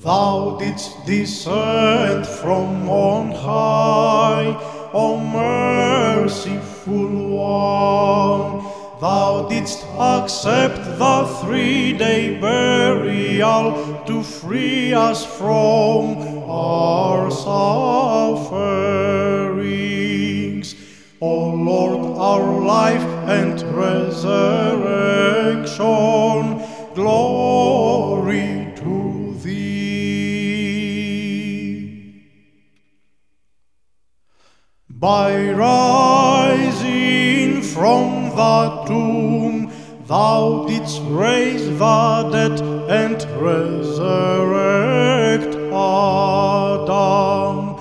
Thou didst descend from on high, O merciful one. Thou didst accept the three-day burial to free us from our sufferings. O Lord, our life and resurrection, By rising from the tomb, thou didst raise the dead and resurrect Adam.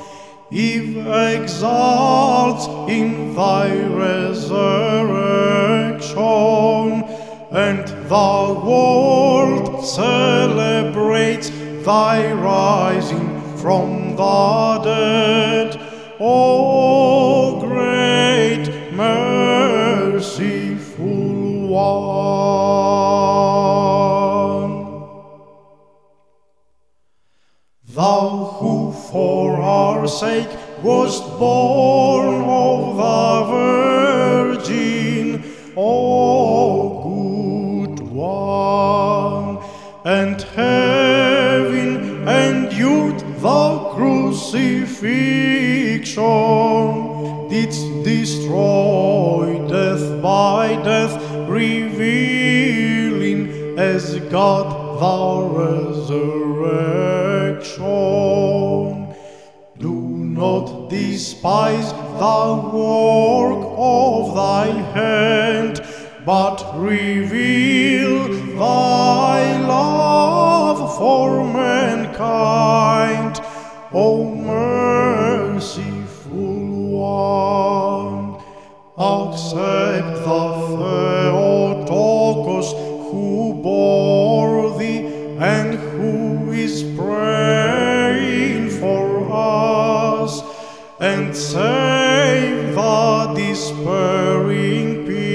Eve exalts in thy resurrection, and the world celebrates thy rising from the Thou who for our sake wast born of the Virgin, O good one, and having endured the crucifixion, didst destroy death by death, revealing as God the resurrection. Do not despise the work of thy hand, but reveal thy love for mankind. O merciful one, accept the Theotokos who bore thee and who save the despairing people.